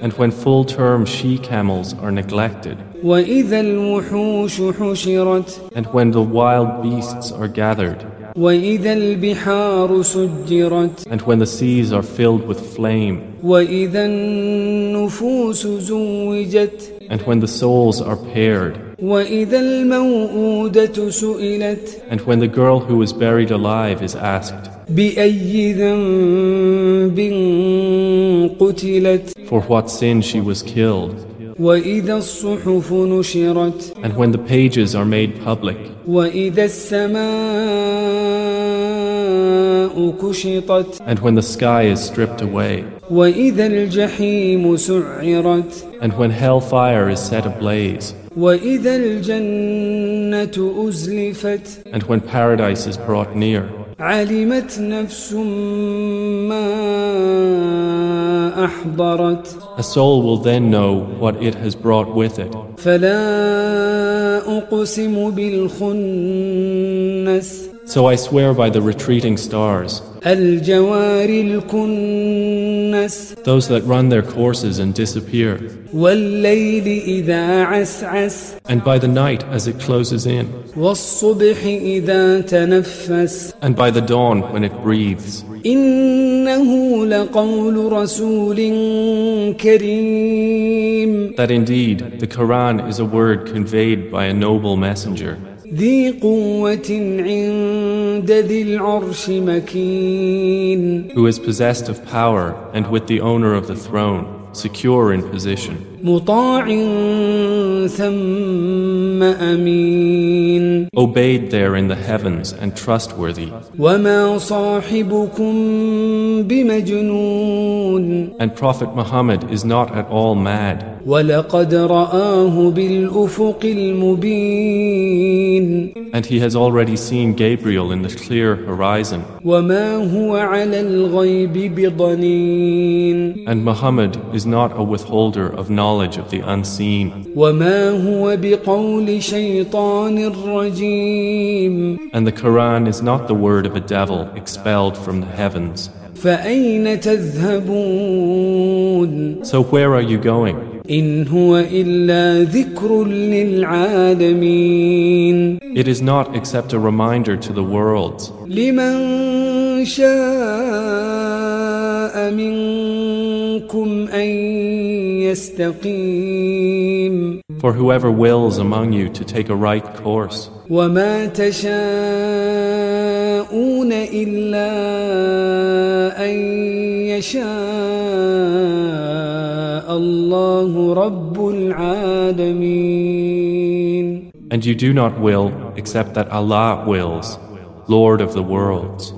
and when full term she camels are neglected, and when the wild beasts are gathered, and when the seas are filled with flame, and when the souls are paired. And when the girl who is buried alive is asked, قتلت for what sin she was killed, وإذا الصحف نشرت and when the pages are made public, وإذا السماء كشطت and when the sky is stripped away, وإذا الجحيم سعرت and when hellfire is set ablaze, وإذا الجنة أزلفت and when paradise is brought near, علمت نفس ما أحضرت a soul will then know what it has brought with it. فلا أقسم بالخنس So I swear by the retreating stars, الجوار الكنس those that run their courses and disappear, والليل إذا عسعس and by the night as it closes in, والصبح إذا تنفس and by the dawn when it breathes. إنه لقول رسول كريم That indeed the Quran is a word conveyed by a noble messenger, ذي قوة عند ذي العرش مكين who is possessed of power and with the owner of the throne, secure in position, مطاع ثم أمين obeyed there in the heavens and trustworthy. وما صاحبكم بمجنون And Prophet Muhammad is not at all mad, ولقد رآه بالأفق المبين and he has already seen Gabriel in the clear horizon. وما هو على الغيب بضنين And Muhammad is not a withholder of knowledge of the unseen, وما هو بقول شيطان رجيم and the Quran is not the word of a devil expelled from the heavens. فأين تذهبون So where are you going? إن هو إلا ذكر للعالمين It is not except a reminder to the worlds, لمن شاء منكم أن يستقيم for whoever wills among you to take a right course. وما تشاءون إلا أن يشاء الله رب العالمين And you do not will except that Allah wills, Lord of the worlds.